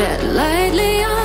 tread lightly on